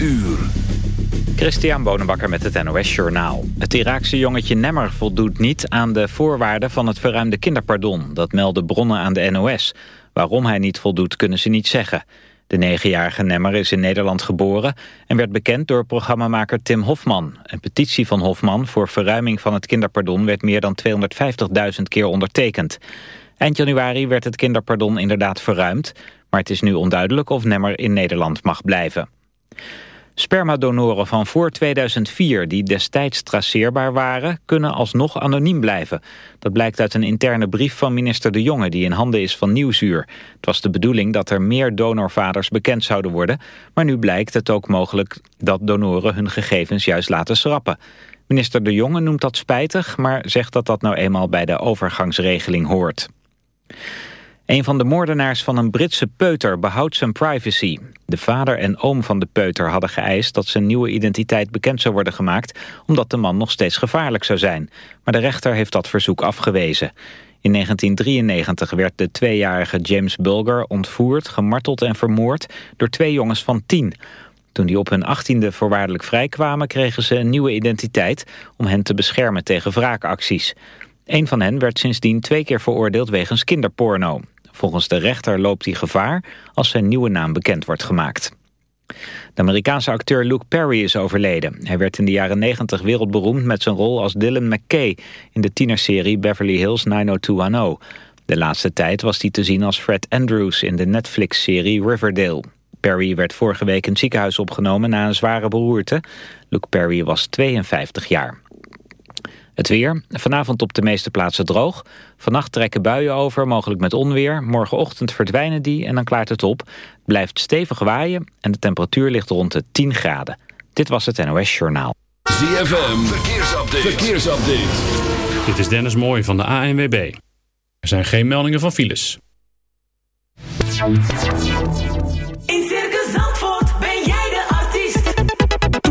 uur. Christian Bonenbakker met het NOS Journaal. Het Iraakse jongetje Nemmer voldoet niet aan de voorwaarden van het verruimde kinderpardon. Dat melden bronnen aan de NOS. Waarom hij niet voldoet kunnen ze niet zeggen. De negenjarige Nemmer is in Nederland geboren... en werd bekend door programmamaker Tim Hofman. Een petitie van Hofman voor verruiming van het kinderpardon... werd meer dan 250.000 keer ondertekend. Eind januari werd het kinderpardon inderdaad verruimd... maar het is nu onduidelijk of Nemmer in Nederland mag blijven. Spermadonoren van voor 2004 die destijds traceerbaar waren... kunnen alsnog anoniem blijven. Dat blijkt uit een interne brief van minister De Jonge... die in handen is van Nieuwsuur. Het was de bedoeling dat er meer donorvaders bekend zouden worden... maar nu blijkt het ook mogelijk dat donoren hun gegevens juist laten schrappen. Minister De Jonge noemt dat spijtig... maar zegt dat dat nou eenmaal bij de overgangsregeling hoort. Een van de moordenaars van een Britse peuter behoudt zijn privacy. De vader en oom van de peuter hadden geëist dat zijn nieuwe identiteit bekend zou worden gemaakt... omdat de man nog steeds gevaarlijk zou zijn. Maar de rechter heeft dat verzoek afgewezen. In 1993 werd de tweejarige James Bulger ontvoerd, gemarteld en vermoord... door twee jongens van tien. Toen die op hun achttiende voorwaardelijk vrijkwamen... kregen ze een nieuwe identiteit om hen te beschermen tegen wraakacties. Een van hen werd sindsdien twee keer veroordeeld wegens kinderporno. Volgens de rechter loopt hij gevaar als zijn nieuwe naam bekend wordt gemaakt. De Amerikaanse acteur Luke Perry is overleden. Hij werd in de jaren 90 wereldberoemd met zijn rol als Dylan McKay... in de tienerserie Beverly Hills 90210. De laatste tijd was hij te zien als Fred Andrews in de Netflix-serie Riverdale. Perry werd vorige week in het ziekenhuis opgenomen na een zware beroerte. Luke Perry was 52 jaar. Het weer. Vanavond op de meeste plaatsen droog. Vannacht trekken buien over, mogelijk met onweer. Morgenochtend verdwijnen die en dan klaart het op. blijft stevig waaien en de temperatuur ligt rond de 10 graden. Dit was het NOS Journaal. ZFM. Verkeersupdate. Verkeersupdate. Dit is Dennis Mooij van de ANWB. Er zijn geen meldingen van files.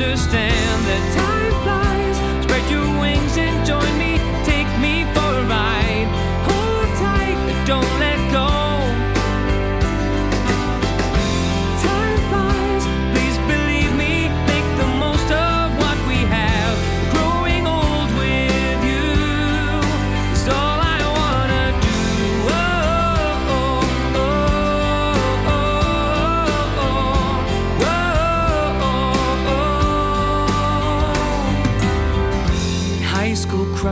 understand that time flies. Spread your wings and join me. Take me for a ride. Hold tight, don't let go.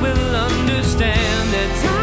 will understand that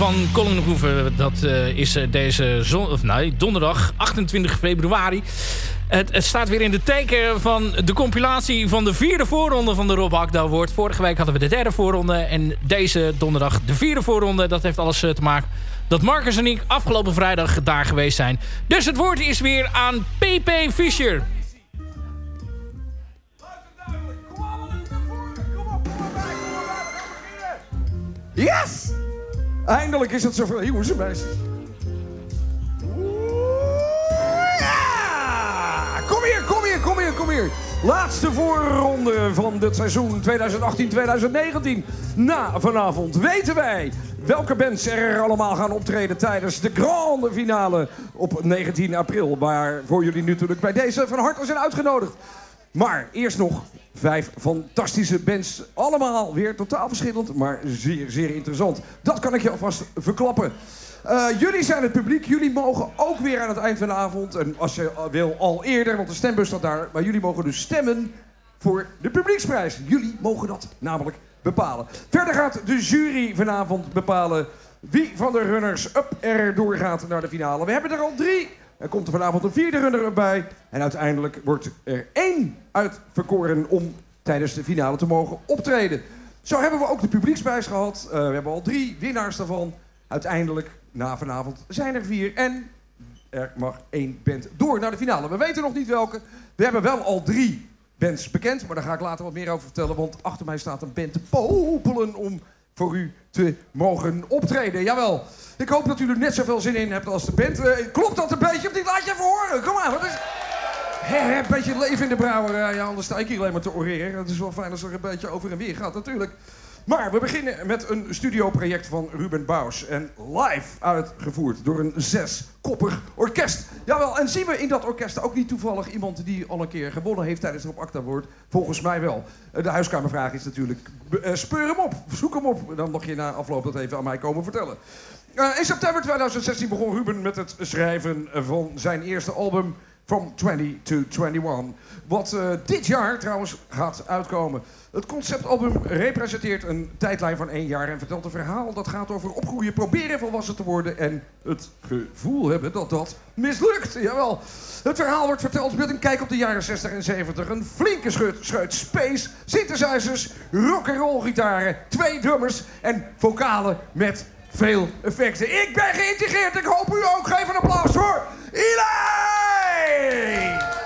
van Colin. Dat eh, is eh, deze zon, of, nee, donderdag 28 februari. Het, het staat weer in de teken van de compilatie van de vierde voorronde van de Rob Akda Award. Vorige week hadden we de derde voorronde. En deze donderdag de vierde voorronde. Dat heeft alles eh, te maken dat Marcus en ik afgelopen vrijdag daar geweest zijn. Dus het woord is weer aan PP Fischer. Yes! Eindelijk is het zover, jongens en meisjes. Ja! Kom hier, kom hier, kom hier, kom hier. Laatste voorronde van dit seizoen 2018-2019. Na vanavond weten wij welke bands er allemaal gaan optreden tijdens de grande finale op 19 april. Waarvoor jullie natuurlijk bij deze van harte zijn uitgenodigd. Maar eerst nog vijf fantastische bands. Allemaal weer totaal verschillend, maar zeer, zeer interessant. Dat kan ik je alvast verklappen. Eh, jullie zijn het publiek. Jullie mogen ook weer aan het eind van de avond... en als je wil al eerder, want de stembus staat daar... maar jullie mogen dus stemmen voor de publieksprijs. Jullie mogen dat namelijk bepalen. Verder gaat de jury vanavond bepalen... wie van de runners-up er doorgaat naar de finale. We hebben er al drie. Er komt er vanavond een vierde runner-up bij. En uiteindelijk wordt er één uitverkoren om tijdens de finale te mogen optreden. Zo hebben we ook de publieksprijs gehad. Eh, we hebben al drie winnaars daarvan. Uiteindelijk, na vanavond, zijn er vier. En er mag één band door naar de finale. We weten nog niet welke. We hebben wel al drie bands bekend. Maar daar ga ik later wat meer over vertellen. Want achter mij staat een band te popelen om voor u te mogen optreden. Jawel. Ik hoop dat u er net zoveel zin in hebt als de band. Eh, klopt dat een beetje of niet? Laat je even horen. Kom maar. Wat is... Hè, een beetje leven in de brouwerij. Anders sta ik hier alleen maar te oreren. Het is wel fijn als er een beetje over en weer gaat, natuurlijk. Maar we beginnen met een studioproject van Ruben Bous. En live uitgevoerd door een zeskoppig orkest. Jawel, en zien we in dat orkest ook niet toevallig iemand die al een keer gewonnen heeft tijdens de Op Acta Woord? Volgens mij wel. Eh, De huiskamervraag is natuurlijk, eh, speur hem op, zoek hem op. Dan mag je na afloop dat even aan mij komen vertellen. Eh, in september 2016 begon Ruben met het schrijven van zijn eerste album From 20 to 21. Wat eh, dit jaar trouwens gaat uitkomen. Het conceptalbum representeert een tijdlijn van één jaar en vertelt een verhaal dat gaat over opgroeien, proberen volwassen te worden en het gevoel hebben dat dat mislukt. Jawel. Het verhaal wordt verteld met een kijk op de jaren 60 en 70. Een flinke scheut, scheut space, synthesizers, rock'n'roll gitaren, twee drummers en vocalen met veel effecten. Ik ben geïntegreerd. Ik hoop u ook. Geef een applaus voor Eli! Amém!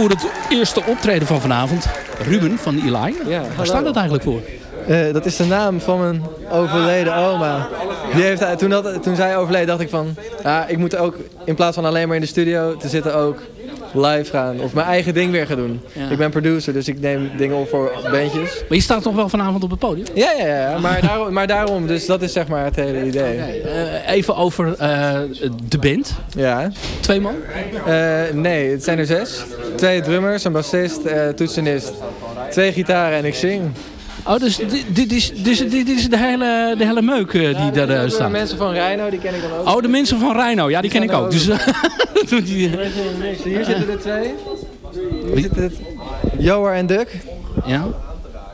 Voor het eerste optreden van vanavond, Ruben van Eli. Waar staat dat eigenlijk voor? Eh, dat is de naam van mijn overleden oma. Die heeft, toen, dat, toen zij overleed dacht ik van... Ja, ik moet ook in plaats van alleen maar in de studio te zitten ook live gaan. Of mijn eigen ding weer gaan doen. Ja. Ik ben producer, dus ik neem dingen op voor bandjes. Maar je staat toch wel vanavond op het podium? Ja, ja, ja. Maar, daarom, maar daarom, dus dat is zeg maar het hele idee. Eh, even over eh, de band. Ja. Twee man? Eh, nee, het zijn er zes. Twee drummers, een bassist, eh toetsenist, twee gitaren en ik zing. Oh, dus dit, is, dus, dit is de hele, de hele meuk eh, die daar eh, De staat. mensen van Rhino, die ken ik dan ook. Oh, de mensen van Rhino. Ja, die ken ik ook. Dus, die, Hier zitten er twee. Hier zitten Joar en Duck. ja.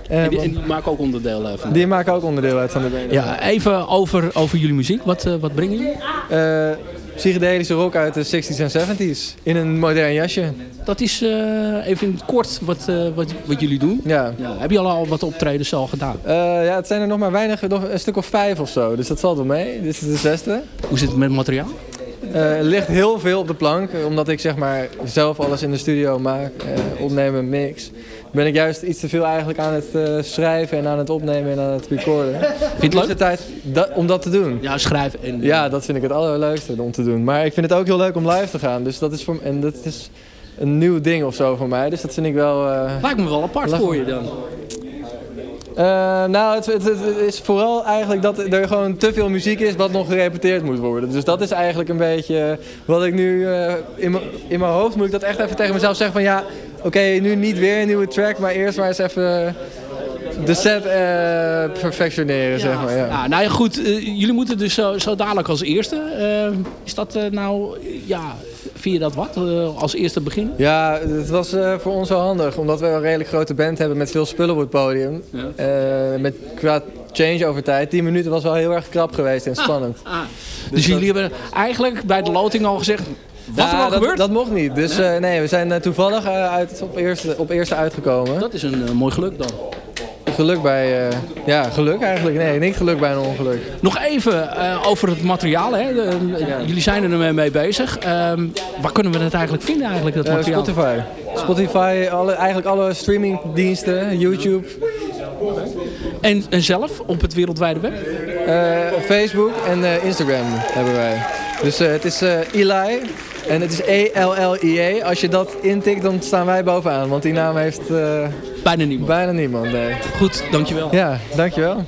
En die, en die maken ook onderdeel eh, van. Die maken ook onderdeel uit van de band. Ja, even over, over jullie muziek. Wat, eh, wat brengen jullie? Eh, psychedelische rock uit de 60s en 70s. In een modern jasje. Dat is eh, even in het kort wat, eh, wat, wat jullie doen. Ja. Heb je al, al wat optredens al gedaan? Eh, ja, het zijn er nog maar weinig, nog een stuk of vijf of zo. Dus dat valt wel mee. Dit is de zesde. Hoe zit het met materiaal? Eh, er ligt heel veel op de plank, omdat ik zeg maar zelf alles in de studio maak, opnemen, mix. Ben ik juist iets te veel eigenlijk aan het eh, schrijven en aan het opnemen en aan het recorden. Vind je het leuk? de tijd om dat te doen. Ja, schrijven. En, Ja, dat vind ik het allerleukste om te doen. Maar ik vind het ook heel leuk om live te gaan. Dus dat is voor en dat is een nieuw ding of zo voor mij. Dus dat vind ik wel. eh, Lijkt me wel apart voor je dan. Eh, nou, het, het, het is vooral eigenlijk dat er gewoon te veel muziek is wat nog gerepeteerd moet worden. Dus dat is eigenlijk een beetje wat ik nu eh, in, mijn- in mijn hoofd moet ik dat echt even tegen mezelf zeggen van ja, oké, nu niet weer een nieuwe track, maar eerst maar eens even de set eh, perfectioneren, zeg maar. Ja. Ja, nou ja, goed. jullie moeten dus zo, zo dadelijk als eerste. is dat nou, ja, vind je dat wat? eh, als eerste beginnen? Ja, het was eh, voor ons wel handig, omdat we een redelijk grote band hebben met veel spullen op het podium. Eh, met, qua change over tijd, 10 minuten was wel heel erg krap geweest en spannend. Dus, jullie hebben eigenlijk bij de loting al gezegd, wat er al dat, gebeurt? dat mocht niet. Dus nee, we zijn toevallig uit, op, eerste, op eerste uitgekomen. Dat is een mooi geluk dan. Geluk bij, eh, ja, geluk eigenlijk. Nee, niet geluk bij een ongeluk. Nog even eh, over het materiaal. Hè. De- Jullie zijn er mee- mee bezig. Ehm, waar kunnen we het eigenlijk vinden, eigenlijk, dat Eh, materiaal? Spotify. Spotify, alle, eigenlijk alle streamingdiensten, YouTube. En, en zelf op het wereldwijde web? Facebook en Instagram hebben wij. Dus eh, het is eh, Eli en het is E-L-L-I-E. Als je dat intikt, dan staan wij bovenaan. Want die naam heeft... eh, bijna niemand. Bijna niemand, nee. Goed, dankjewel. Ja, dankjewel.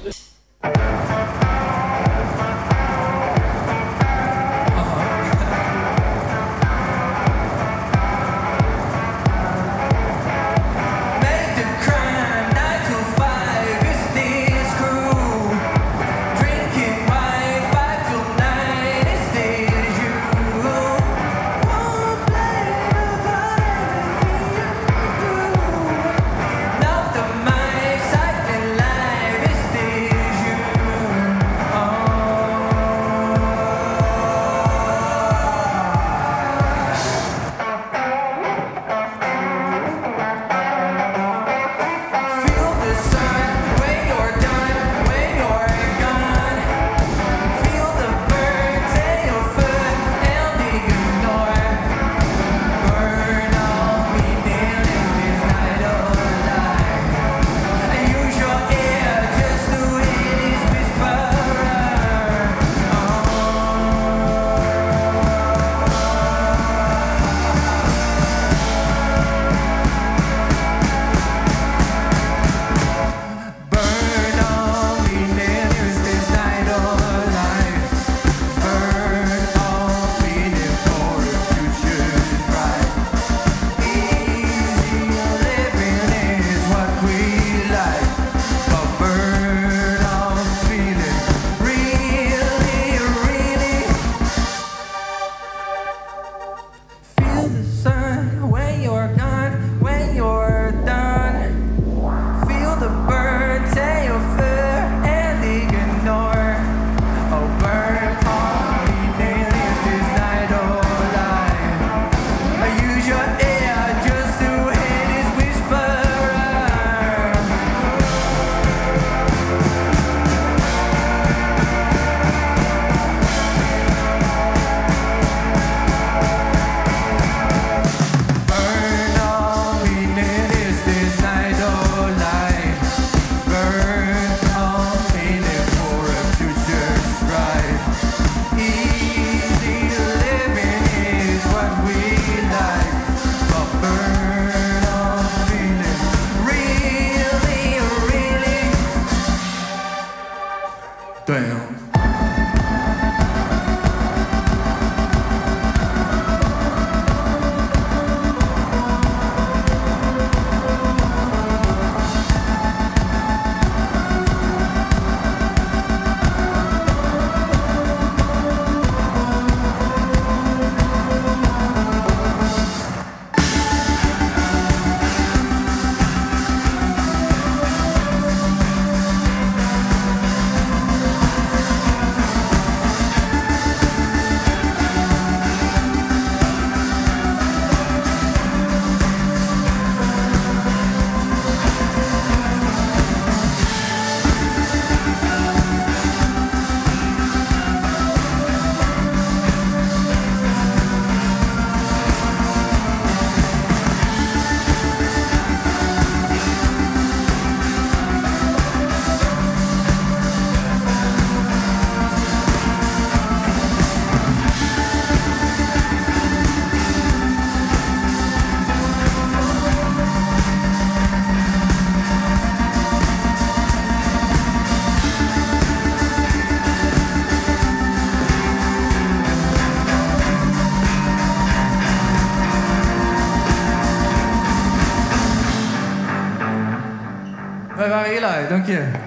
Waren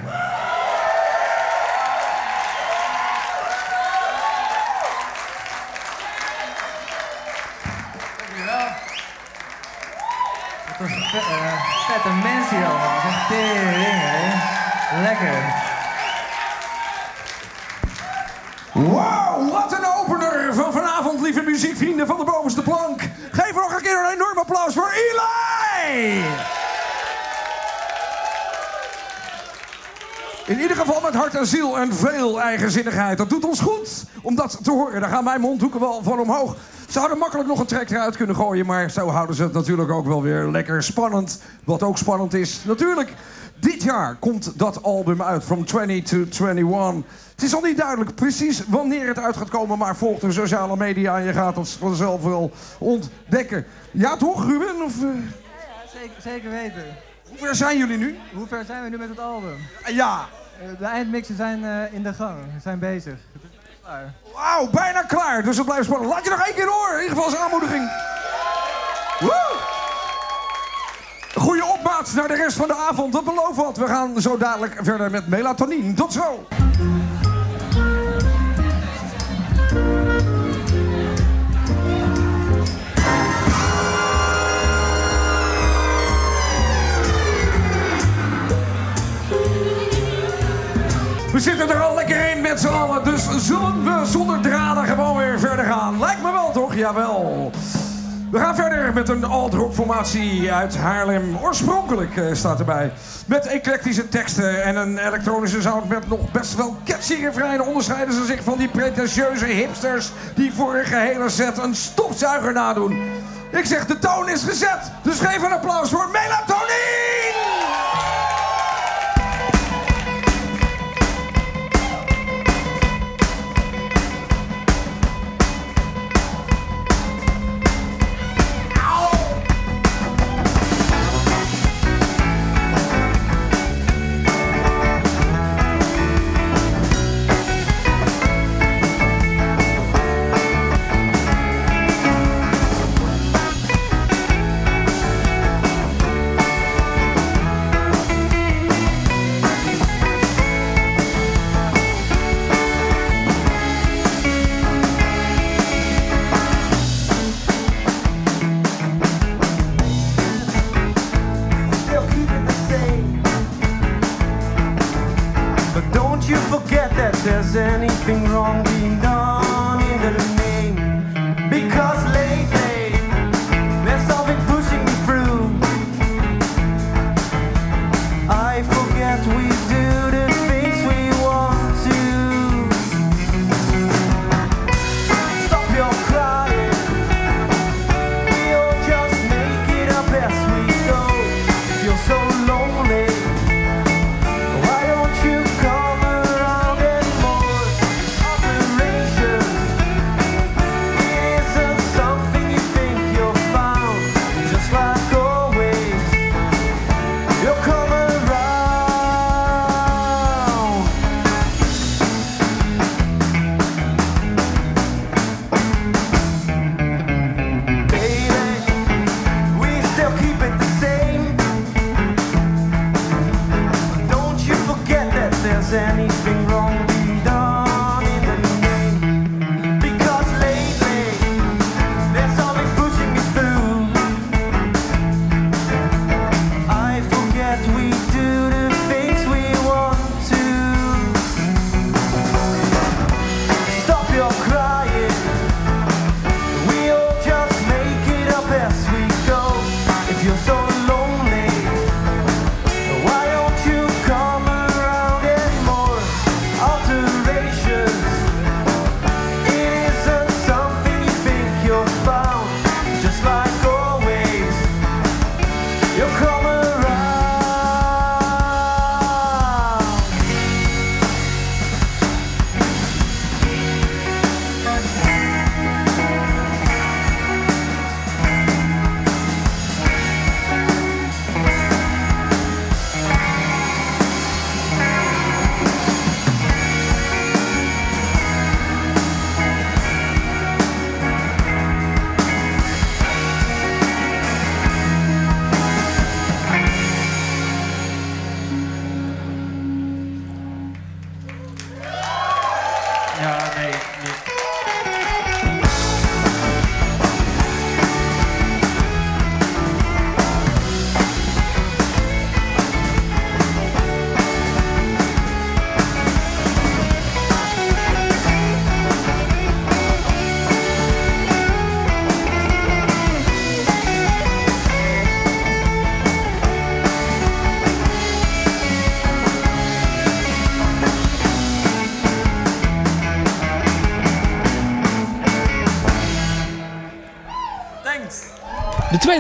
hart en ziel en veel eigenzinnigheid. Dat doet ons goed om dat te horen. Daar gaan mijn mondhoeken wel van omhoog. Ze hadden makkelijk nog een track eruit kunnen gooien... maar zo houden ze het natuurlijk ook wel weer lekker spannend. Wat ook spannend is, natuurlijk... Dit jaar komt dat album uit, From 20 to 21. Het is al niet duidelijk precies wanneer het uit gaat komen... maar volg de sociale media en je gaat het vanzelf wel ontdekken. Ja toch, Ruben? Of, eh, Zeker, zeker weten. Hoe ver zijn jullie nu? Hoe ver zijn we nu met het album? Ja. Eh, De eindmixen zijn eh, in de gang. We zijn bezig. Wauw, bijna klaar. Dus het blijft spannend. Laat je nog één keer horen. In ieder geval als aanmoediging. Woe! Goeie opmaat naar de rest van de avond. Dat belooft wat. We gaan zo dadelijk verder met melatonine. Tot zo. We zitten er al lekker in met z'n allen, dus zullen we zonder draden gewoon weer verder gaan? Lijkt me wel, toch? Jawel. We gaan verder met een alt-rock formatie uit Haarlem. Oorspronkelijk eh, staat erbij. Met eclectische teksten en een elektronische sound met nog best wel catchy refreinen... onderscheiden ze zich van die pretentieuze hipsters... die voor een gehele set een stofzuiger nadoen. Ik zeg, de toon is gezet, dus geef een applaus voor Melatonine!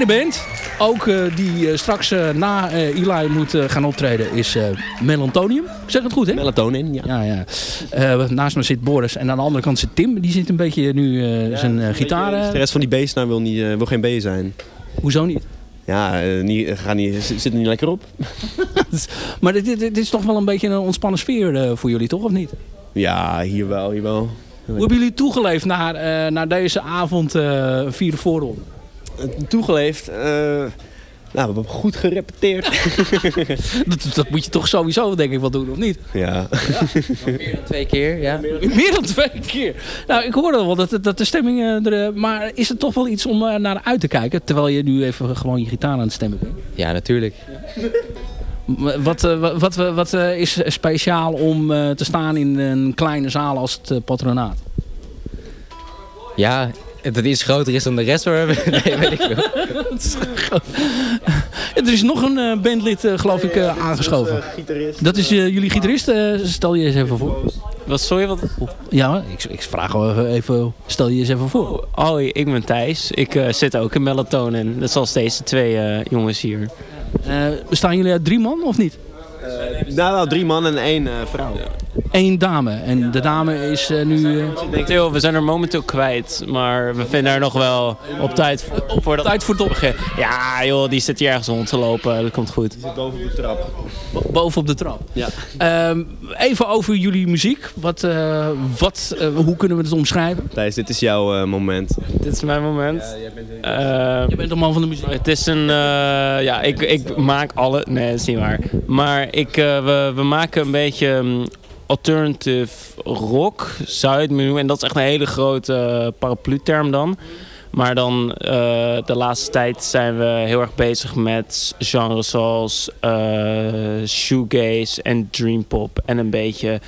Tweede band, ook eh, die eh, straks eh, na eh, Eli moet eh, gaan optreden, is eh Melantonium. Ik zeg het goed, hè? Melatonin, ja. ja, ja. Eh, naast me zit Boris en aan de andere kant zit Tim. Die zit een beetje nu eh, zijn eh, gitaar... De rest van die B-snaar wil, niet, eh, wil geen B zijn. Hoezo niet? Ja, niet, gaat niet, zit er niet lekker op. maar dit, dit, dit is toch wel een beetje een ontspannen sfeer eh, voor jullie, toch? Of niet? Ja, hier wel, hier wel. Hoe hebben jullie toegeleefd naar, eh, naar deze avond eh vierde voorronde? Toegeleefd? eh, nou, we hebben goed gerepeteerd. dat, dat moet je toch sowieso denk ik wel doen, of niet? ja. Meer dan twee keer, ja. Meer dan twee keer. Nou, ik hoorde wel dat, dat de stemming eh, er... eh, Maar is het toch wel iets om eh, naar uit te kijken? Terwijl je nu even gewoon je gitaar aan het stemmen bent. Ja, natuurlijk. Wat, eh, wat, wat, wat is speciaal om eh, te staan in een kleine zaal als het patronaat? Ja, dat iets groter is dan de rest hoor. nee, weet ik veel. er is nog een eh, bandlid, eh, geloof ik, eh, aangeschoven. Dat is eh, jullie gitarist. eh, stel je eens even voor. Wat, sorry, wat? Ja, ik, ik vraag wel even, stel je eens even voor. Oh, ik ben Thijs. Ik eh, zit ook in Melatonin. Dat is als deze twee eh, jongens hier. Eh, bestaan jullie uit drie man of niet? Nou, wel drie man en één eh, vrouw. Eén dame. En de dame is eh, nu... eh, Momenteel, we zijn er momenteel kwijt, maar we vinden er nog wel op tijd voor dat tijd voor het. Ja, joh, die zit hier ergens rond te lopen. Dat komt goed. Die zit boven op de trap. bo- boven op de trap. Ja. Ehm, even over jullie muziek. Wat, eh, wat, hoe kunnen we het omschrijven? Thijs, dit is jouw eh, moment. Dit is mijn moment. Je bent de man van de muziek. Het is een, eh, ja, ik, ik maak alle, nee dat is niet waar. Maar ik, we, we maken een beetje mm, alternative rock, zou je het moeten noemen. En dat is echt een hele grote eh, paraplu-term dan. Maar dan eh, de laatste tijd zijn we heel erg bezig met genres zoals eh shoegaze en dreampop en een beetje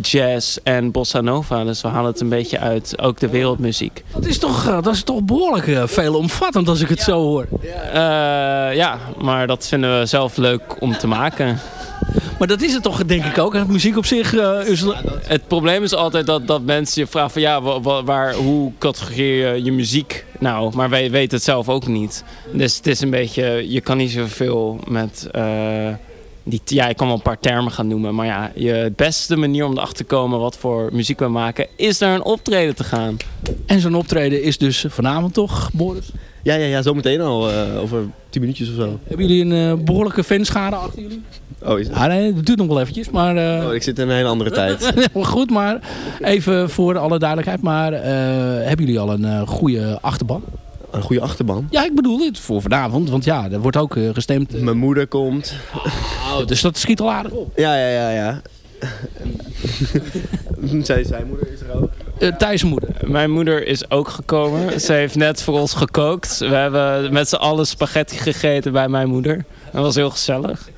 jazz en bossa nova. Dus we halen het een beetje uit ook de wereldmuziek. Dat is toch, eh, dat is toch behoorlijk eh, veelomvattend als ik het zo hoor. Eh, ja, maar dat vinden we zelf leuk om te maken. Maar dat is het toch denk ik ook. Muziek op zich eh, is... Het probleem is altijd dat, dat mensen je vragen van ja, wa- wa- waar, hoe categoreer je je muziek nou? Maar wij weten het zelf ook niet. Dus het is een beetje, je kan niet zoveel met... eh, die, ja, ik kan wel een paar termen gaan noemen. Maar ja, je beste manier om erachter te komen wat voor muziek we maken... is naar een optreden te gaan. En zo'n optreden is dus vanavond toch, Boris? Ja, ja, ja, zometeen al. eh, over tien minuutjes of zo. Hebben jullie een eh, behoorlijke fanschade achter jullie? Oh, is Ah, nee, dat duurt nog wel eventjes, maar... eh, oh, ik zit in een hele andere tijd. Goed, maar even voor alle duidelijkheid. Maar hebben jullie al een goede achterban? Een goede achterban? Ja, ik bedoel het voor vanavond. Want ja, er wordt ook gestemd. Mijn moeder komt. Oh, dus dat schiet al aardig op. Ja, ja, ja, ja. Zij, zijn moeder is er ook. Uh, Thijs moeder. Mijn moeder is ook gekomen. Ze heeft net voor ons gekookt. We hebben met z'n allen spaghetti gegeten bij mijn moeder. Dat was heel gezellig.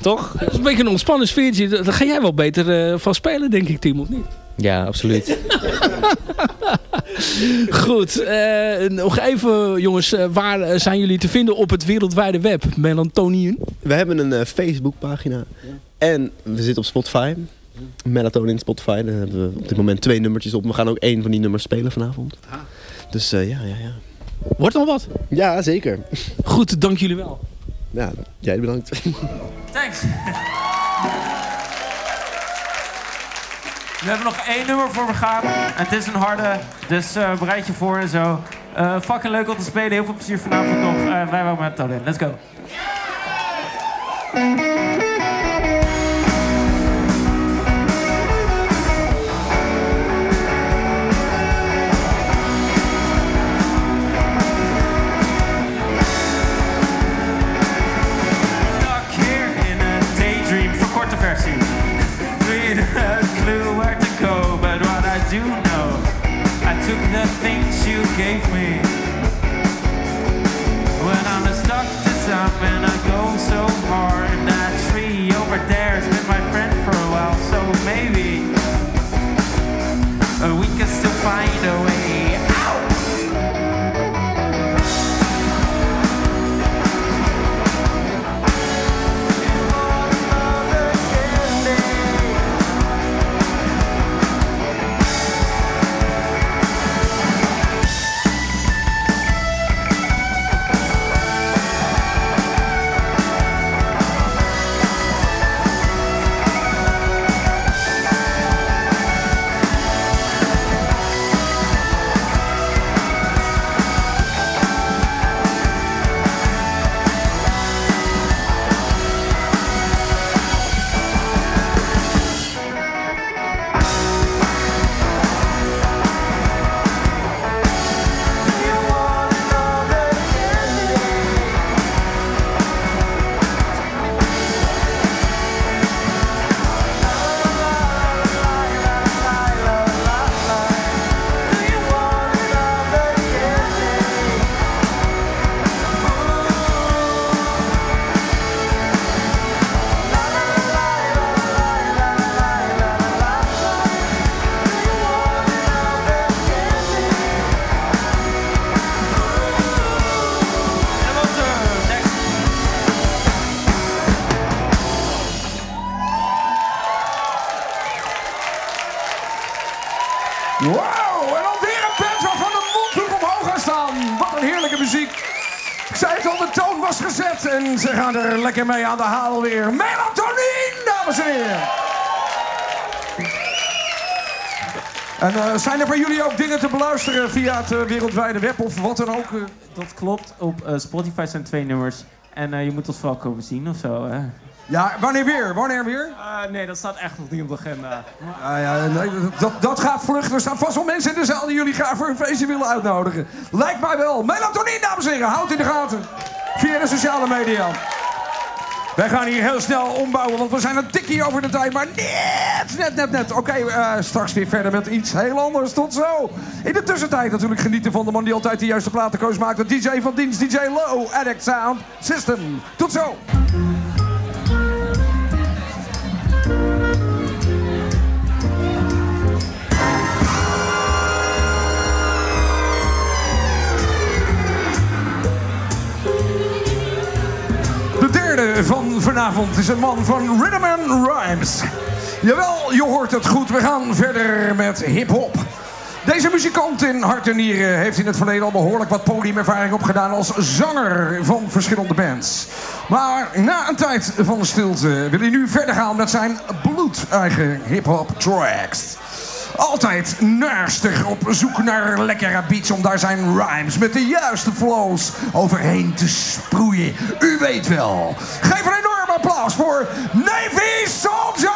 Toch? Dat is een beetje een ontspannen sfeertje. Daar ga jij wel beter uh, van spelen, denk ik, Tim, of niet? Ja, absoluut. Goed, uh, nog even jongens, uh, waar zijn jullie te vinden op het wereldwijde web? Melatonin? We hebben een uh, Facebookpagina ja. en we zitten op Spotify. Melatonin Spotify, daar hebben we op dit moment twee nummertjes op. We gaan ook één van die nummers spelen vanavond. Aha. Dus ja, ja, ja. Wordt nog wat? Ja, zeker. Goed, dank jullie wel. Ja, jij bedankt. Thanks. We hebben nog één nummer voor we gaan. Het is een harde, dus uh, bereid je voor en zo. Uh, fucking leuk om te spelen. Heel veel plezier vanavond nog. Uh, wij waren met Tolin. Let's go. The things you gave me. When I'm stuck to something I go so hard And that tree over there has been my friend for a while So maybe We can still find a way lekker mee aan de haal weer. Melatonin, dames en heren. En uh, zijn er voor jullie ook dingen te beluisteren via het uh, wereldwijde web of wat dan ook? Uh? Dat klopt. Op Spotify zijn twee nummers. En je moet ons vooral komen zien of zo. Hè? Ja, wanneer weer? Wanneer weer? Uh, nee, dat staat echt nog niet op de agenda. Uh, ja, nee, dat, dat gaat vlug. Er staan vast wel mensen in de zaal die jullie graag voor een feestje willen uitnodigen. Lijkt mij wel. Melatonin, dames en heren. Houd in de gaten. Via de sociale media. Wij gaan hier heel snel ombouwen, want we zijn een tikkie over de tijd. Maar net, net, net, net. Oké, uh, straks weer verder met iets heel anders. Tot zo. In de tussentijd natuurlijk genieten van de man die altijd de juiste platenkoos maakt. De DJ van dienst, DJ Low, Addict Sound System. Tot zo. Derde van vanavond is een man van Rhythm and Rhymes. Jawel, je hoort het goed. We gaan verder met hip-hop. Deze muzikant in hart en nieren heeft in het verleden al behoorlijk wat podiumervaring opgedaan als zanger van verschillende bands. Maar na een tijd van stilte wil hij nu verder gaan met zijn bloedeigen hip-hop tracks. Altijd naastig op zoek naar lekkere beats om daar zijn rhymes met de juiste flows overheen te sproeien. U weet wel. Geef een enorm applaus voor Navy Soldier!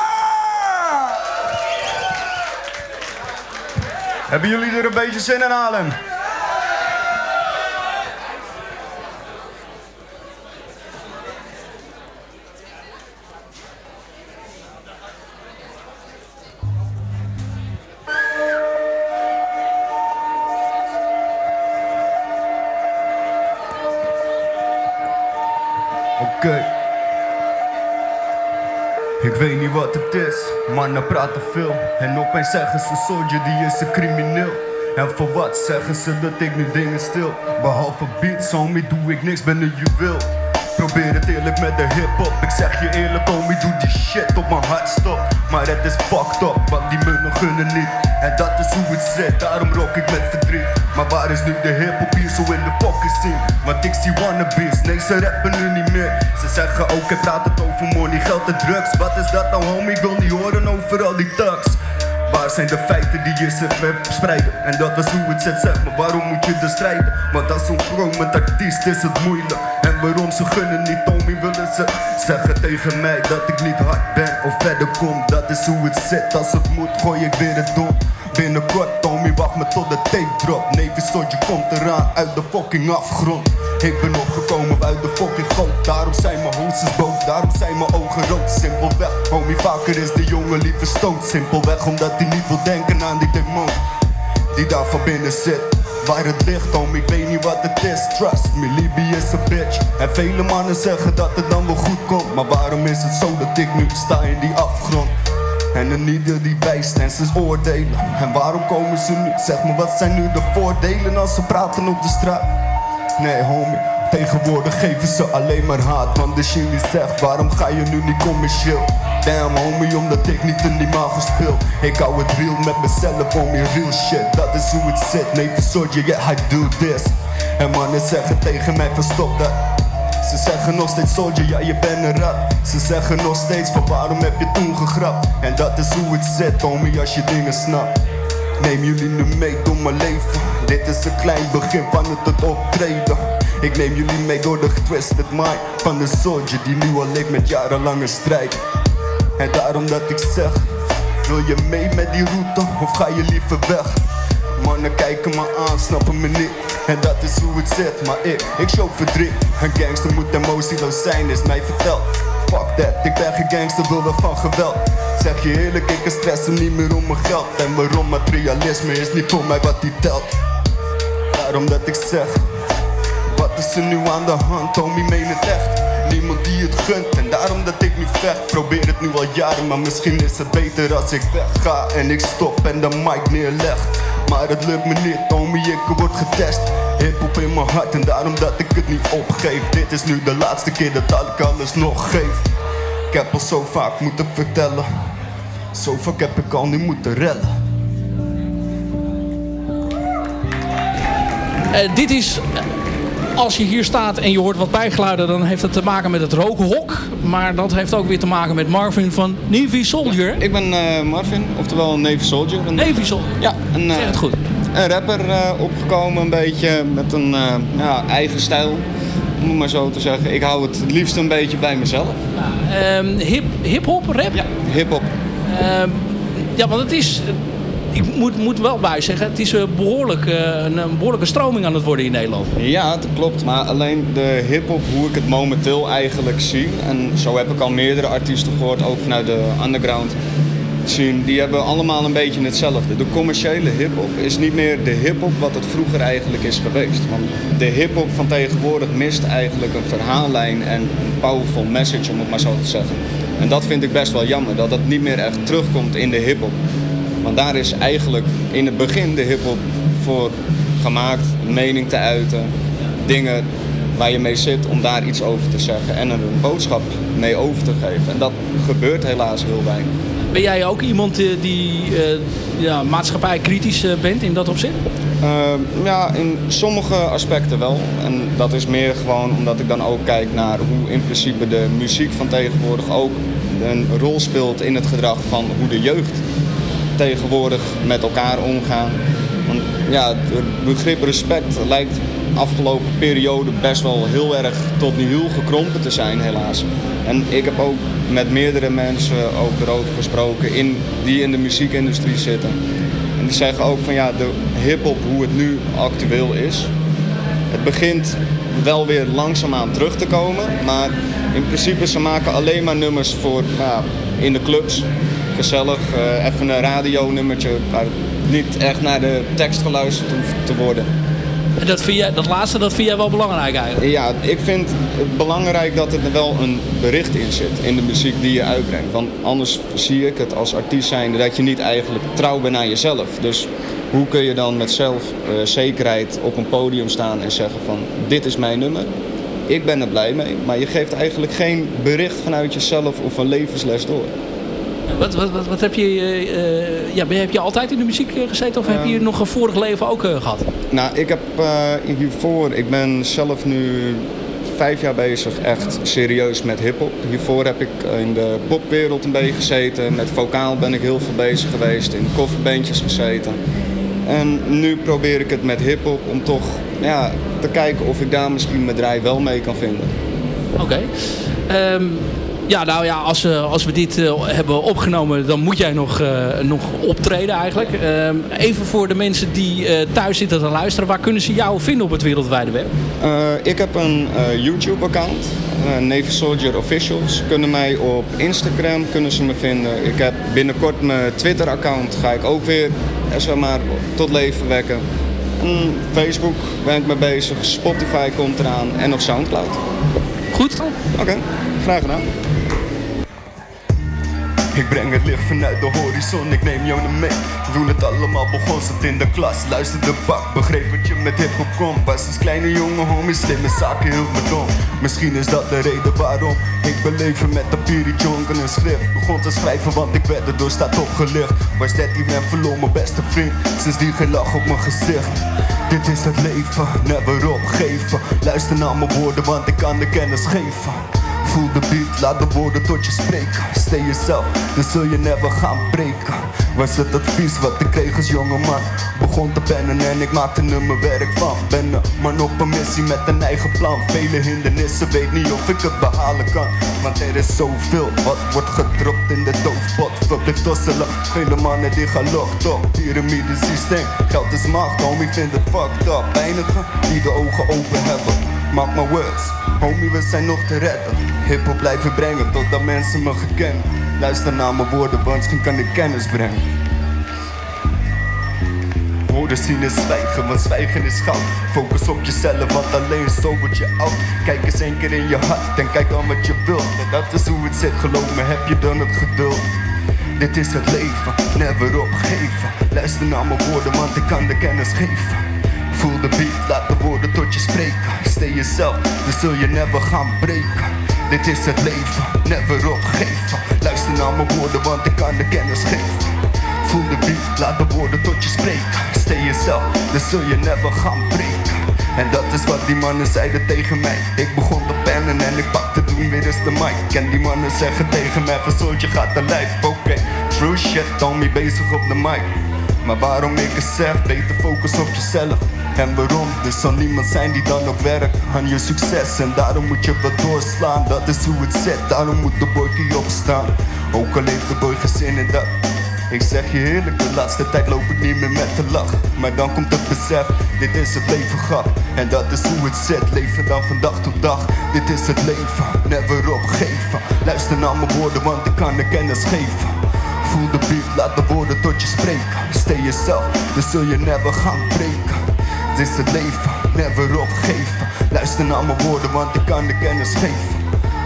Hebben jullie er een beetje zin in, Haarlem? Weet niet wat het is, mannen praten veel. En opeens zeggen ze soldier die is een crimineel. En voor wat zeggen ze dat ik nu dingen stil? Behalve beats, homie, doe ik niks, ben een juweel. Probeer het eerlijk met de hip-hop. Ik zeg je eerlijk, homie, doe die shit op mijn hartstop. Maar het is fucked up, want die munnen gunnen niet. En dat is hoe het zit, daarom rock ik met verdriet. Maar waar is nu de hip-hop hier zo in de pocket zien? Want ik zie wannabes, nee, ze rappen nu niet meer. Ze zeggen ook, ik praat het over money, geld en drugs. Wat is dat nou, homie? Ik wil niet horen over al die thugs. Waar zijn de feiten die je zit met verspreiden? En dat is hoe het zit, zeg maar, waarom moet je er strijden? Want als zo'n promend artiest is het moeilijk waarom ze gunnen niet, Tommy, willen ze zeggen tegen mij Dat ik niet hard ben of verder kom? Dat is hoe het zit, als het moet gooi ik weer het dom. Binnenkort, Tommy, wacht me tot de tape drop. Navy Soldier komt eraan uit de fucking afgrond. Ik ben opgekomen uit de fucking goot. Daarom zijn mijn hoosters boos, daarom zijn mijn ogen rood. Simpelweg, homie, vaker is de jongen liever stoot. Simpelweg omdat hij niet wil denken aan die demon Die daar van binnen zit Waar het ligt, homie, ik weet niet wat het is Trust me, Libby is een bitch En vele mannen zeggen dat het dan wel goed komt Maar waarom is het zo dat ik nu sta in die afgrond? En een ieder die wijst en ze oordelen En waarom komen ze nu? Zeg me, wat zijn nu de voordelen als ze praten op de straat? Nee, homie, tegenwoordig geven ze alleen maar haat Want de die zegt, waarom ga je nu niet commercieel? Damn homie, omdat ik niet die maag speel. Ik hou het real met mezelf, homie, real shit. Dat is hoe het zit, nee, soldier, yeah, I do this. En mannen zeggen tegen mij, verstop dat. Ze zeggen nog steeds soldier, ja je bent een rat. Ze zeggen nog steeds van waarom heb je toen gegrapt? En dat is hoe het zit homie als je dingen snapt. Neem jullie nu mee door mijn leven. Dit is een klein begin van het, het optreden. Ik neem jullie mee door de twisted mind Van de soldier die nu al leeft met jarenlange strijd En daarom dat ik zeg Wil je mee met die route of ga je liever weg? Mannen kijken me aan, snappen me niet. En dat is hoe het zit, maar ik, ik show verdriet. Een gangster moet emotieloos zijn, is mij verteld. Fuck that, ik ben geen gangster, wil wel van geweld. Zeg je eerlijk, ik kan stressen niet meer om mijn geld. En waarom? Materialisme is niet voor mij wat die telt. Daarom dat ik zeg Wat is er nu aan de hand, homie, meen het echt. Niemand die het gunt en daarom dat ik nu vecht. Probeer het nu al jaren, maar misschien is het beter als ik wegga En ik stop en de mic neerleg. Maar het lukt me niet, homie, ik word getest. Hip-hop in mijn hart en daarom dat ik het niet opgeef. Dit is nu de laatste keer dat ik alles nog geef. Ik heb al zo vaak moeten vertellen. Zo vaak heb ik al nu moeten rellen. Eh, dit is, als je hier staat en je hoort wat bijgeluiden, dan heeft het te maken met het rokenhok. Maar dat heeft ook weer te maken met Marvin van Navy Soldier. Ik ben eh, Marvin, oftewel Navy Soldier. Een, Navy Soldier? Ja, een, Zeg het goed. Een rapper eh, opgekomen, een beetje met een eh, ja, eigen stijl. Om het maar zo te zeggen. Ik hou het het liefst een beetje bij mezelf. Ehm, hip, hip-hop, rap? Ja, hip-hop. Ehm, ja, want het is. Ik moet, moet wel bij zeggen, het is eh, behoorlijk, eh, een, een behoorlijke stroming aan het worden in Nederland. Ja, dat klopt. Maar alleen de hip-hop, hoe ik het momenteel eigenlijk zie. En zo heb ik al meerdere artiesten gehoord, ook vanuit de underground scene. Die hebben allemaal een beetje hetzelfde. De commerciële hip-hop is niet meer de hip-hop wat het vroeger eigenlijk is geweest. Want de hip-hop van tegenwoordig mist eigenlijk een verhaallijn en een powerful message, om het maar zo te zeggen. En dat vind ik best wel jammer, dat dat niet meer echt terugkomt in de hip-hop. Want daar is eigenlijk in het begin de hip-hop voor gemaakt, mening te uiten, dingen waar je mee zit om daar iets over te zeggen en er een boodschap mee over te geven. En dat gebeurt helaas heel weinig. Ben jij ook iemand eh, die eh, ja, maatschappij kritisch eh, bent in dat opzicht? Ehm, ja, in sommige aspecten wel. En dat is meer gewoon omdat ik dan ook kijk naar hoe in principe de muziek van tegenwoordig ook een rol speelt in het gedrag van hoe de jeugd tegenwoordig met elkaar omgaan. Want ja, het begrip respect lijkt afgelopen periode best wel heel erg tot nihil gekrompen te zijn helaas. En ik heb ook met meerdere mensen ook erover gesproken in, die in de muziekindustrie zitten. En die zeggen ook van ja, de hip-hop hoe het nu actueel is. Het begint wel weer langzaamaan terug te komen. Maar in principe ze maken alleen maar nummers voor ja, in de clubs. Gezellig, eh, even een radionummertje waar niet echt naar de tekst geluisterd hoeft te worden. En dat, vind jij, dat laatste, dat vind jij wel belangrijk eigenlijk? Ja, ik vind het belangrijk dat er wel een bericht in zit in de muziek die je uitbrengt. Want anders zie ik het als artiest zijn dat je niet eigenlijk trouw bent aan jezelf. Dus hoe kun je dan met zelfzekerheid op een podium staan en zeggen van dit is mijn nummer. Ik ben er blij mee, maar je geeft eigenlijk geen bericht vanuit jezelf of een levensles door. Wat, wat, wat, wat heb je, eh, eh, ja, ben, heb je altijd in de muziek eh, gezeten of heb je nog een vorig leven ook eh, gehad? Nou, ik heb hiervoor, ik ben zelf nu vijf jaar bezig echt serieus met hip-hop. Hiervoor heb ik in de popwereld een beetje gezeten. Met vocaal ben ik heel veel bezig geweest, in coverbandjes gezeten. En nu probeer ik het met hip-hop om toch ja, te kijken of ik daar misschien mijn draai wel mee kan vinden. Oké. Ehm, ja, nou ja, als, eh, als we dit eh, hebben opgenomen, dan moet jij nog, eh, nog optreden eigenlijk. Ehm, even voor de mensen die thuis zitten te luisteren, waar kunnen ze jou vinden op het wereldwijde web? Ik heb een YouTube-account, Navy Soldier Officials. Kunnen mij op Instagram kunnen ze me vinden. Ik heb binnenkort mijn Twitter-account, ga ik ook weer zeg maar, tot leven wekken. En Facebook ben ik mee bezig, Spotify komt eraan en nog Soundcloud. Goed. Oké, graag gedaan. Ik breng het licht vanuit de horizon, ik neem jou naar mee. Toen het allemaal begon, zat in de klas, luisterde bak. Begreep wat je met hip-hop. Was als kleine jongen, homie, slimme zaken hield me dom. Misschien is dat de reden waarom ik beleven met papier, jonk en schrift. Begon te schrijven, want ik werd erdoor staat opgelicht. Was 13 en verloor mijn beste vriend, sindsdien geen lach op mijn gezicht. Dit is het leven, never opgeven. Luister naar mijn woorden, want ik kan de kennis geven. Voel de beat, laat de woorden tot je spreken. Stay jezelf, dan zul je never gaan breken. Was het advies wat ik kreeg als jonge man? Begon te pennen en ik maakte er mijn werk van. Ben een man op een missie met een eigen plan. Vele hindernissen, weet niet of ik het behalen kan. Want er is zoveel wat wordt gedropt in de doofpot. Verplicht tosselen, vele mannen die gaan locked op. Pyramidesysteem, geld is macht, homie vindt het fucked up. Weinigen die de ogen open hebben. Mark my words, homie, we zijn nog te redden. Hip-hop blijven brengen totdat mensen me gekend. Luister naar mijn woorden, want misschien kan ik kennis brengen. Woorden zien is zwijgen, want zwijgen is goud. Focus op jezelf, want alleen zo word je oud. Kijk eens één keer in je hart en kijk dan wat je wilt. En dat is hoe het zit, geloof me, heb je dan het geduld. Dit is het leven, never opgeven. Luister naar mijn woorden, want ik kan de kennis geven. Voel de beat, laat de woorden tot je spreken. Stay jezelf, dan zul je never gaan breken. Dit is het leven, never opgeven. Luister naar mijn woorden, want ik kan de kennis geven. Voel de beat, laat de woorden tot je spreken. Stay jezelf, dan zul je never gaan breken. En dat is wat die mannen zeiden tegen mij. Ik begon te pennen en ik pakte toen weer eens de mic. En die mannen zeggen tegen mij, van je gaat te lijf. Oké, true shit, Tommy bezig op de mic. Maar waarom ik het zeg, beter focus op jezelf. En waarom? Er zal niemand zijn die dan ook werkt aan je succes. En daarom moet je wat doorslaan, dat is hoe het zit. Daarom moet de boy opstaan. Ook al heeft de boy geen zin in dat. Ik zeg je eerlijk, de laatste tijd loop ik niet meer met te lachen. Maar dan komt het besef, dit is het leven grap. En dat is hoe het zit, leven dan van dag tot dag. Dit is het leven, never opgeven. Luister naar mijn woorden, want ik kan de kennis geven. Voel de beat, laat de woorden tot je spreken. Stay jezelf, dan zul je never gaan breken. Dit is het leven, never opgeven. Luister naar mijn woorden, want ik kan de kennis geven.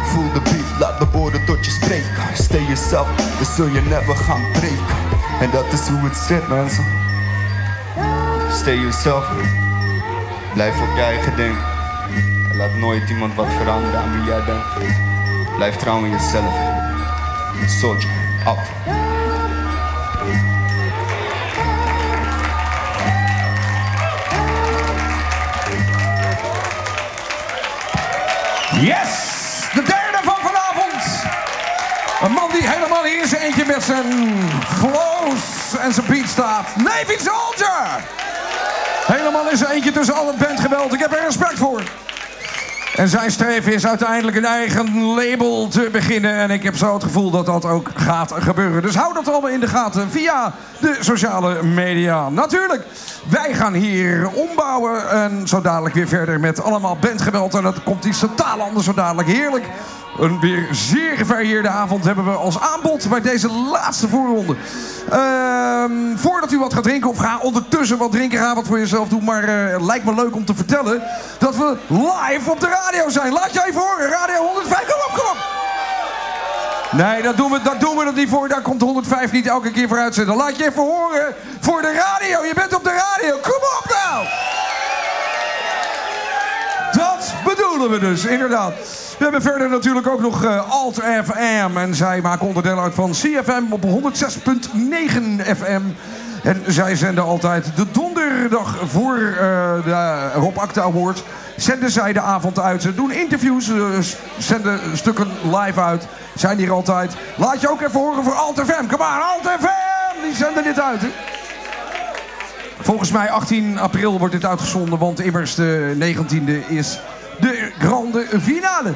Voel de beat, laat de woorden tot je spreken. Stay jezelf, dan zul je never gaan breken. En dat is hoe het zit, mensen. Stay jezelf. Blijf op je eigen ding. En laat nooit iemand wat veranderen aan wie jij bent. Blijf trouw aan jezelf. Soldier, up. Yes! De derde van vanavond. Een man die helemaal in zijn eentje met zijn flows en zijn beat staat. Navy Soldier! Helemaal in zijn eentje tussen al het bandgeweld. Ik heb er respect voor. En zijn streven is uiteindelijk een eigen label te beginnen. En ik heb zo het gevoel dat dat ook gaat gebeuren. Dus hou dat allemaal in de gaten via de sociale media. Natuurlijk, wij gaan hier ombouwen. En zo dadelijk weer verder met allemaal bandgeweld. En dat komt iets totaal anders zo dadelijk. Heerlijk Een weer zeer gevarieerde avond hebben we als aanbod bij deze laatste voorronde. Ehm, voordat u wat gaat drinken of ga ondertussen wat drinken, ga wat voor jezelf doen. Maar eh, lijkt me leuk om te vertellen dat we live op de radio zijn. Laat je even horen, Radio 105, kom op, kom op. Nee, dat doen, we, dat doen we er niet voor. Daar komt 105 niet elke keer voor uitzenden. Laat je even horen voor de radio. Je bent op de radio. Kom op nou! Dat bedoelen we dus, inderdaad. We hebben verder natuurlijk ook nog eh, Alt FM. En zij maken onderdeel uit van CFM op 106.9 FM. En zij zenden altijd de donderdag voor eh, de Rob Acta Award. Zenden zij de avond uit. Ze doen interviews, eh, zenden stukken live uit. Zijn hier altijd. Laat je ook even horen voor Alt FM. Kom maar, Alt FM! Die zenden dit uit, hè? Volgens mij 18 april wordt dit uitgezonden, want immers de 19e is de grande finale.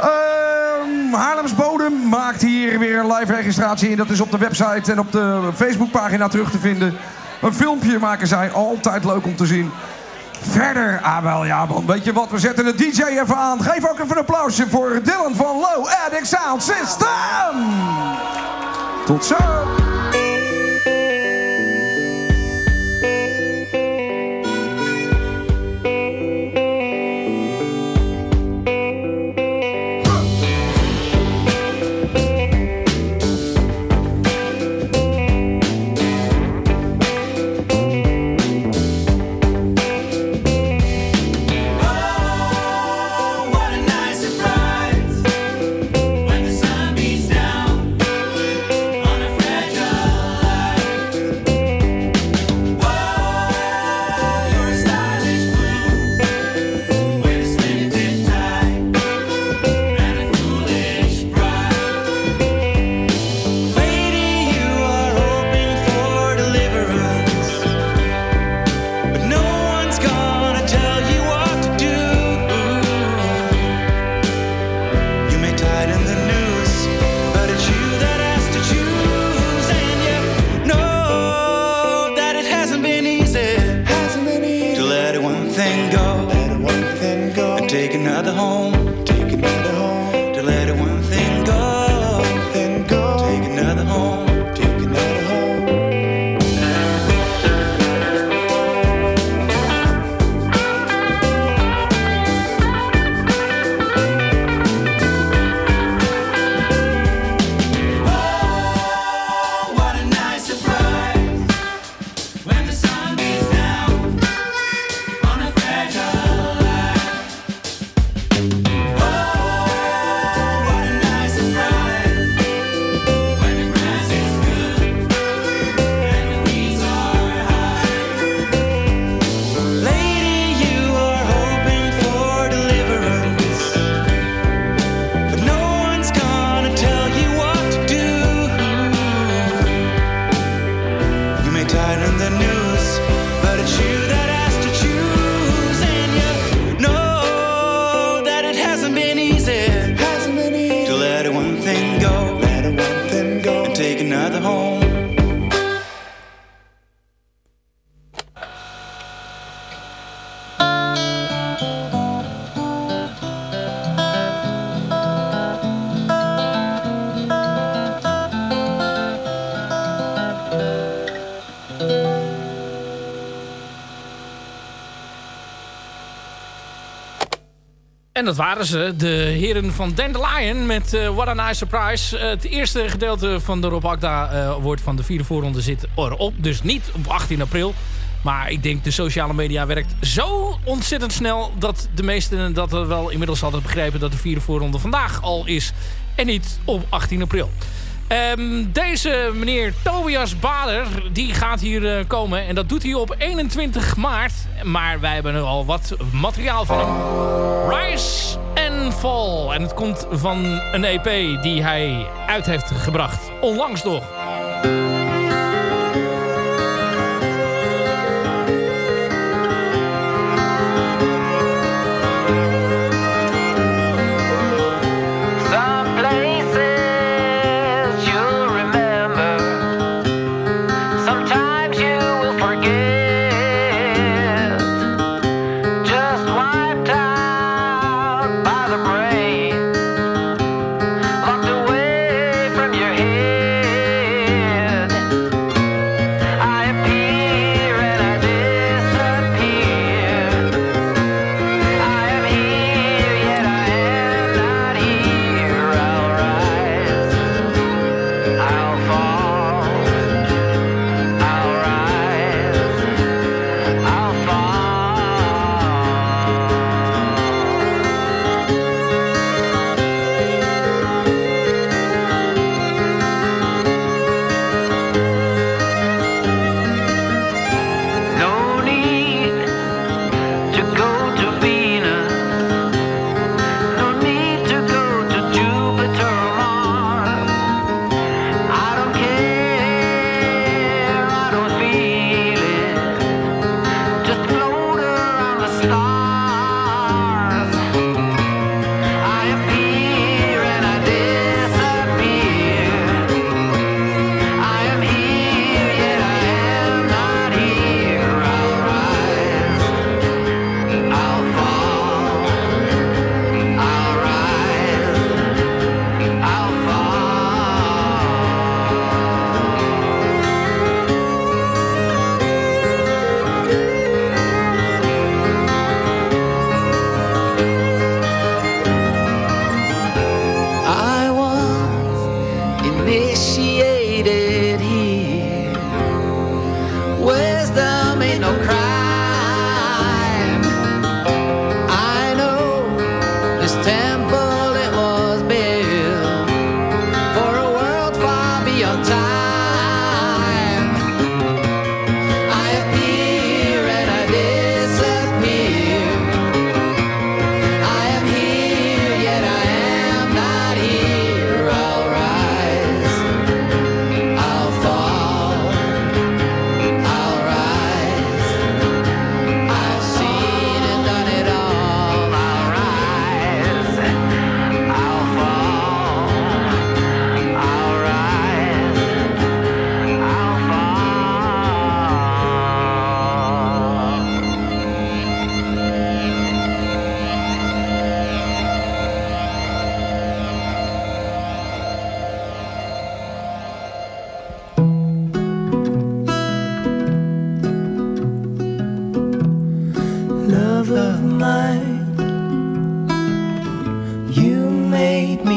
Ehm Haarlems Bodem maakt hier weer een live registratie in. Dat is op de website en op de Facebookpagina terug te vinden. Een filmpje maken zij, altijd leuk om te zien. Verder, ah wel ja man, weet je wat, we zetten de DJ even aan. Geef ook even een applausje voor Dylan van Low Addict Sound System. Tot zo. En dat waren ze, de heren van Dandelion met eh, What a Nice Surprise. Eh, het eerste gedeelte van de Rob Agda eh Award van de vierde voorronde zit erop. Dus niet op 18 april. Maar ik denk de sociale media werkt zo ontzettend snel... dat de meesten dat wel inmiddels hadden begrepen... dat de vierde voorronde vandaag al is en niet op 18 april. Ehm, deze meneer Tobias Bader, die gaat hier eh, komen. En dat doet hij op 21 maart. Maar wij hebben er al wat materiaal van hem. Rise and Fall. En het komt van een EP die hij uit heeft gebracht. Onlangs nog.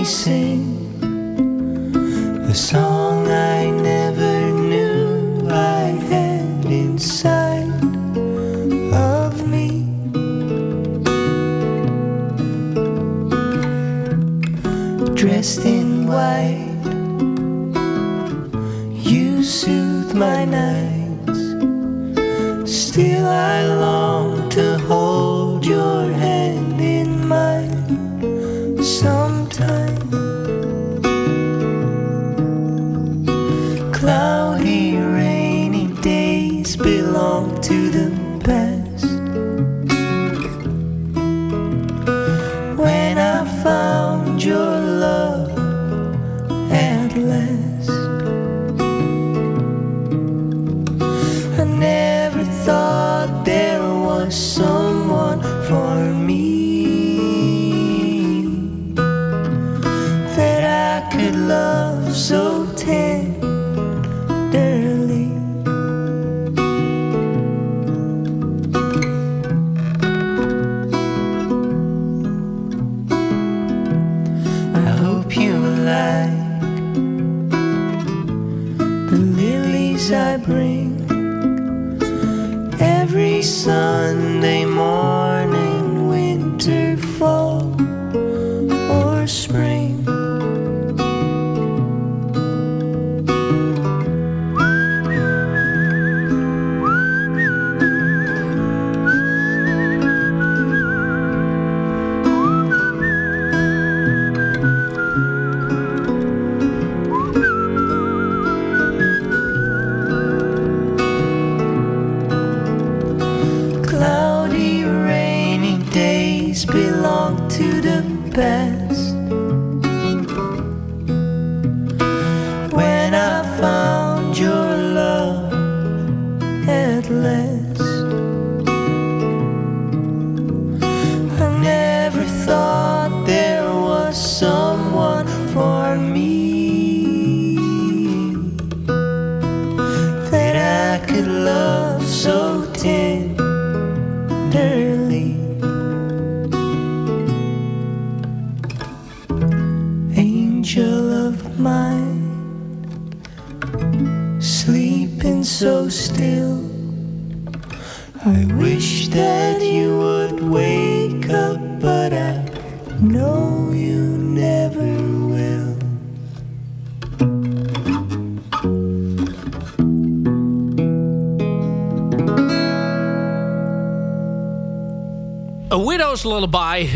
Sing. The song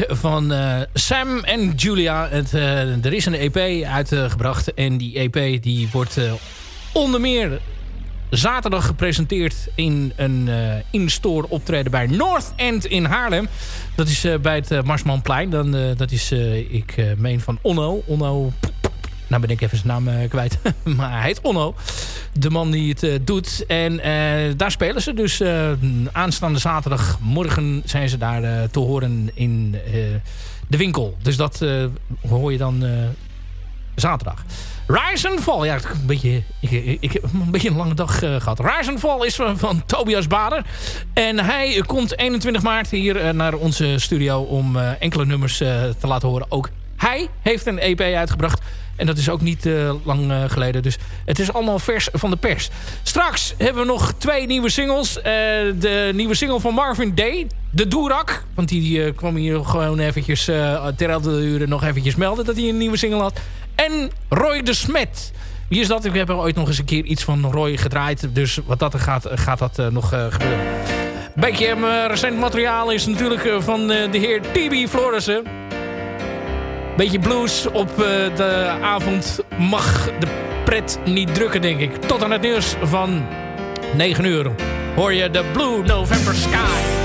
Van eh, Sam en Julia. Het, eh, er is een EP uitgebracht. En die EP die wordt eh, onder meer zaterdag gepresenteerd in een in-store optreden bij North End in Haarlem. Dat is bij het Marsmanplein. Dan, dat is, ik meen van Onno. Onno, nou ben ik even zijn naam kwijt. maar hij heet Onno. De man die het eh, doet. En eh, daar spelen ze dus eh, aanstaande zaterdagmorgen zijn ze daar te horen in de winkel. Dus dat hoor je dan zaterdag. Rise Fall. Ja, een beetje, ik, ik, heb een beetje een lange dag eh, gehad. Rise Fall is van, Tobias Bader. En hij komt 21 maart hier naar onze studio om enkele nummers te laten horen. Ook hij heeft een EP uitgebracht. En dat is ook niet eh, lang eh, geleden. Dus het is allemaal vers van de pers. Straks hebben we nog twee nieuwe singles. Eh, de nieuwe single van Marvin Day. De Doerak. Want die kwam hier gewoon eventjes ter eldere uren nog eventjes melden dat hij een nieuwe single had. En Roy de Smet. Wie is dat? Ik heb ooit nog eens een keer iets van Roy gedraaid. Dus wat dat gaat, gaat dat nog gebeuren. Beetje recent materiaal is natuurlijk van de heer TB Florissen. Beetje blues op eh, de avond mag de pret niet drukken, denk ik. Tot aan het nieuws van 9 uur hoor je de Blue November Sky.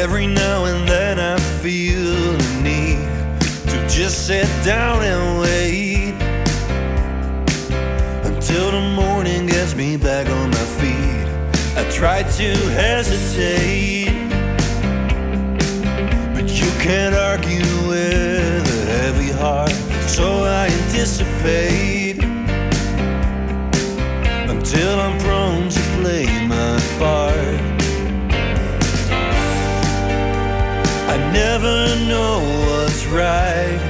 Every now and then I feel the need to just sit down and wait until the morning gets me back on my feet. I try to hesitate, but you can't argue with a heavy heart, so I anticipate until I'm prone to play never know what's right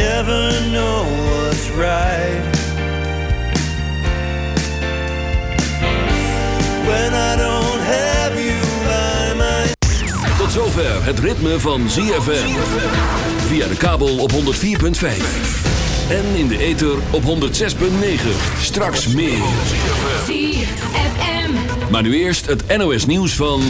Never know what's right when I don't have you by my Tot zover het ritme van ZFM. Via de kabel op 104.5. En in de ether op 106.9. Straks meer. ZFM. Maar nu eerst het NOS nieuws van...